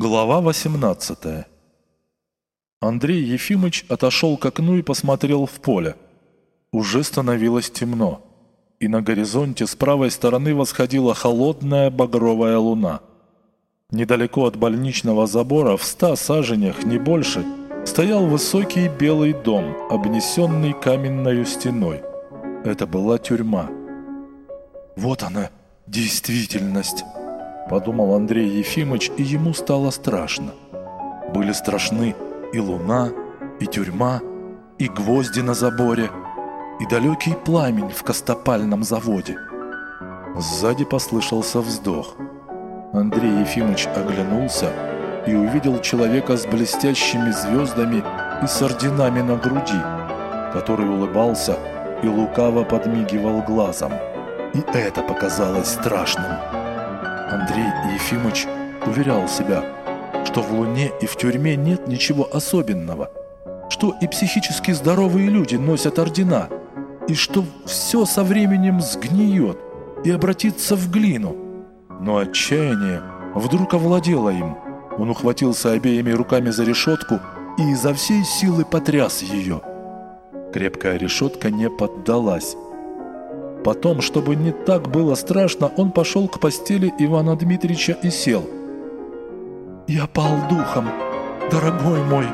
Глава 18 Андрей Ефимыч отошел к окну и посмотрел в поле. Уже становилось темно, и на горизонте с правой стороны восходила холодная багровая луна. Недалеко от больничного забора, в ста саженях, не больше, стоял высокий белый дом, обнесенный каменной стеной. Это была тюрьма. Вот она, действительность подумал Андрей Ефимович, и ему стало страшно. Были страшны и луна, и тюрьма, и гвозди на заборе, и далекий пламень в костопальном заводе. Сзади послышался вздох. Андрей Ефимович оглянулся и увидел человека с блестящими звездами и с орденами на груди, который улыбался и лукаво подмигивал глазом. И это показалось страшным. Андрей Ефимович уверял себя, что в Луне и в тюрьме нет ничего особенного, что и психически здоровые люди носят ордена, и что все со временем сгниет и обратится в глину. Но отчаяние вдруг овладело им. Он ухватился обеими руками за решетку и изо всей силы потряс ее. Крепкая решетка не поддалась. Потом, чтобы не так было страшно, он пошел к постели Ивана Дмитриевича и сел. «Я пал духом, дорогой мой!»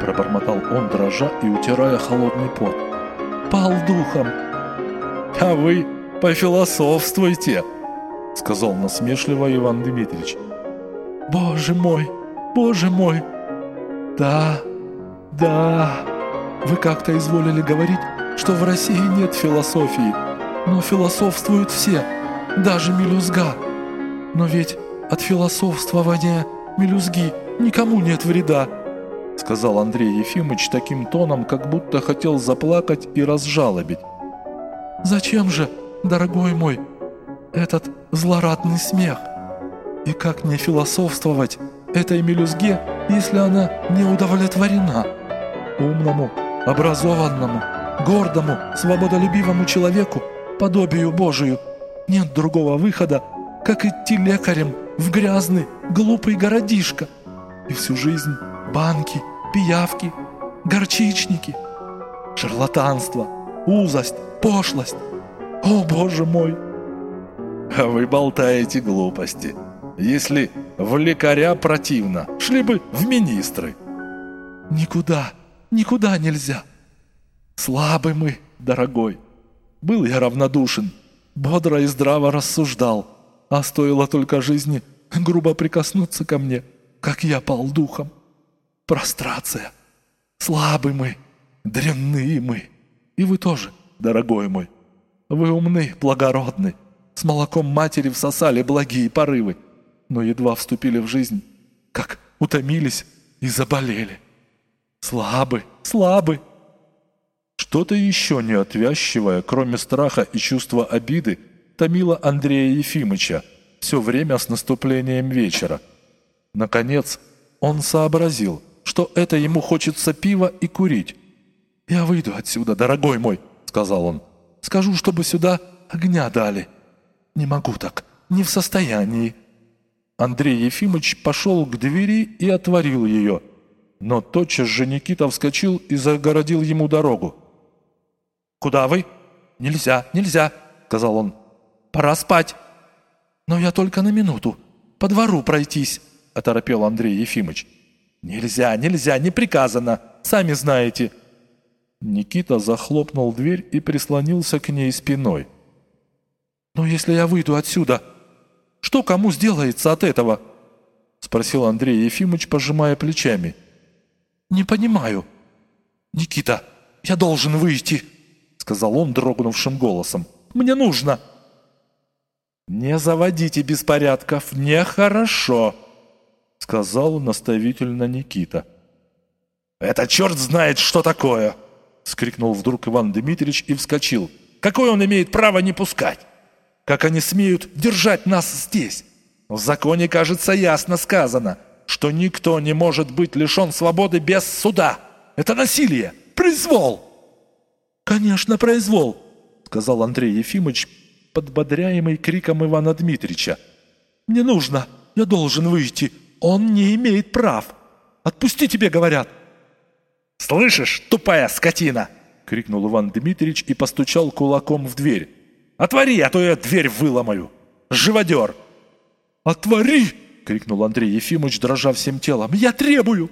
Пробормотал он, дрожа и утирая холодный пот. «Пал духом!» «А вы пофилософствуйте!» Сказал насмешливо Иван Дмитриевич. «Боже мой! Боже мой!» «Да, да, вы как-то изволили говорить, что в России нет философии, но философствуют все, даже мелюзга. Но ведь от философствования мелюзги никому нет вреда, сказал Андрей Ефимович таким тоном, как будто хотел заплакать и разжалобить. Зачем же, дорогой мой, этот злорадный смех? И как не философствовать этой мелюзге, если она не удовлетворена? Умному, образованному, гордому, свободолюбивому человеку подобию Божию. Нет другого выхода, как идти лекарем в грязный, глупый городишко. И всю жизнь банки, пиявки, горчичники, шарлатанство, узость, пошлость. О, Боже мой! А вы болтаете глупости. Если в лекаря противно, шли бы в министры. Никуда, никуда нельзя. Слабы мы, дорогой. Был я равнодушен, бодро и здраво рассуждал, а стоило только жизни грубо прикоснуться ко мне, как я пал духом. Прострация. Слабы мы, дрянные мы. И вы тоже, дорогой мой. Вы умны, благородны, с молоком матери всосали благие порывы, но едва вступили в жизнь, как утомились и заболели. Слабы, слабы. Что-то еще неотвязчивое, кроме страха и чувства обиды, томило Андрея Ефимыча все время с наступлением вечера. Наконец, он сообразил, что это ему хочется пива и курить. «Я выйду отсюда, дорогой мой», — сказал он. «Скажу, чтобы сюда огня дали». «Не могу так, не в состоянии». Андрей Ефимыч пошел к двери и отворил ее. Но тотчас же Никита вскочил и загородил ему дорогу. «Куда вы?» «Нельзя, нельзя», — сказал он. «Пора спать». «Но я только на минуту. По двору пройтись», — оторопел Андрей Ефимыч. «Нельзя, нельзя, не приказано. Сами знаете». Никита захлопнул дверь и прислонился к ней спиной. «Но если я выйду отсюда, что кому сделается от этого?» — спросил Андрей Ефимыч, пожимая плечами. «Не понимаю». «Никита, я должен выйти», сказал он дрогнувшим голосом. «Мне нужно!» «Не заводите беспорядков, нехорошо!» сказал наставительно Никита. «Это черт знает, что такое!» скрикнул вдруг Иван Дмитриевич и вскочил. «Какое он имеет право не пускать? Как они смеют держать нас здесь? В законе, кажется, ясно сказано, что никто не может быть лишен свободы без суда. Это насилие, произвол!» «Конечно, произвол», — сказал Андрей Ефимович, подбодряемый криком Ивана Дмитрича. «Мне нужно, я должен выйти. Он не имеет прав. Отпусти, тебе говорят!» «Слышишь, тупая скотина!» — крикнул Иван Дмитриевич и постучал кулаком в дверь. «Отвори, а то я дверь выломаю! Живодер!» «Отвори!» — крикнул Андрей Ефимович, дрожа всем телом. «Я требую!»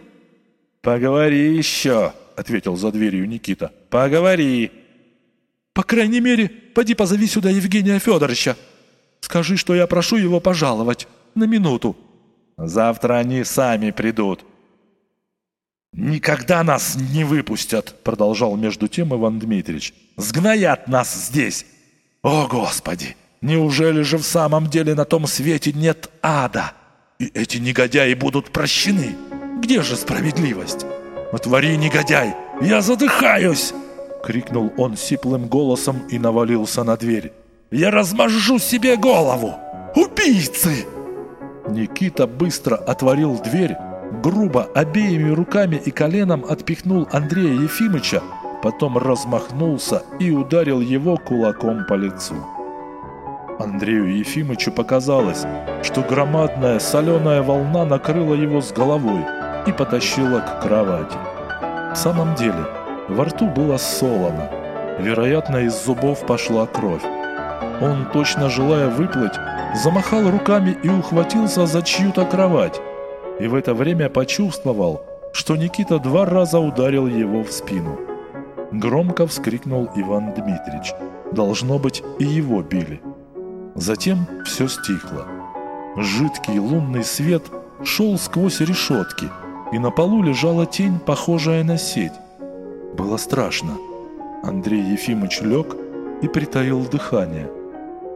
«Поговори еще!» — ответил за дверью Никита. «Поговори!» «По крайней мере, поди позови сюда Евгения Федоровича. Скажи, что я прошу его пожаловать. На минуту». «Завтра они сами придут». «Никогда нас не выпустят», — продолжал между тем Иван Дмитриевич. «Сгноят нас здесь! О, Господи! Неужели же в самом деле на том свете нет ада? И эти негодяи будут прощены? Где же справедливость? Отвори, негодяй! Я задыхаюсь!» — крикнул он сиплым голосом и навалился на дверь. «Я размажу себе голову! Убийцы!» Никита быстро отворил дверь, грубо обеими руками и коленом отпихнул Андрея Ефимыча, потом размахнулся и ударил его кулаком по лицу. Андрею Ефимычу показалось, что громадная соленая волна накрыла его с головой и потащила к кровати. В самом деле, во рту было солоно. Вероятно, из зубов пошла кровь. Он, точно желая выплыть, замахал руками и ухватился за чью-то кровать и в это время почувствовал, что Никита два раза ударил его в спину. Громко вскрикнул Иван Дмитрич. Должно быть, и его били. Затем все стихло. Жидкий лунный свет шел сквозь решетки, и на полу лежала тень, похожая на сеть. Было страшно. Андрей Ефимович лег и притаил дыхание.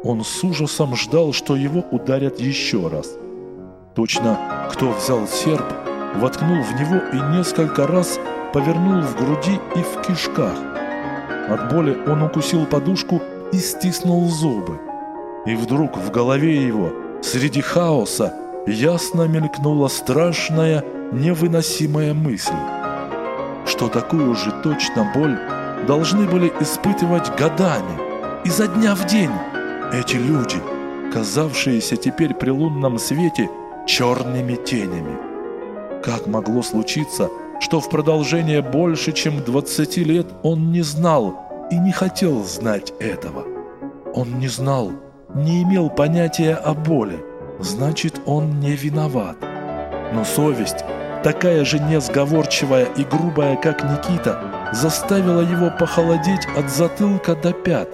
Он с ужасом ждал, что его ударят еще раз – Точно кто взял серп, воткнул в него и несколько раз повернул в груди и в кишках. От боли он укусил подушку и стиснул зубы. И вдруг в голове его, среди хаоса, ясно мелькнула страшная, невыносимая мысль, что такую же точно боль должны были испытывать годами, изо дня в день, эти люди, казавшиеся теперь при лунном свете – черными тенями. Как могло случиться, что в продолжение больше, чем 20 лет он не знал и не хотел знать этого? Он не знал, не имел понятия о боли, значит, он не виноват. Но совесть, такая же несговорчивая и грубая, как Никита, заставила его похолодеть от затылка до пят.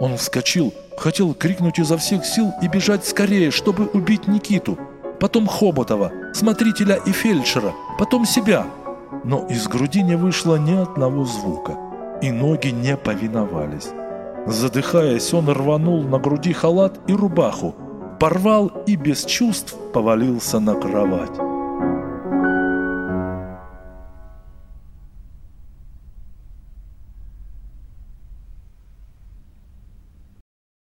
Он вскочил, хотел крикнуть изо всех сил и бежать скорее, чтобы убить Никиту – потом Хоботова, смотрителя и фельдшера, потом себя. Но из груди не вышло ни одного звука, и ноги не повиновались. Задыхаясь, он рванул на груди халат и рубаху, порвал и без чувств повалился на кровать.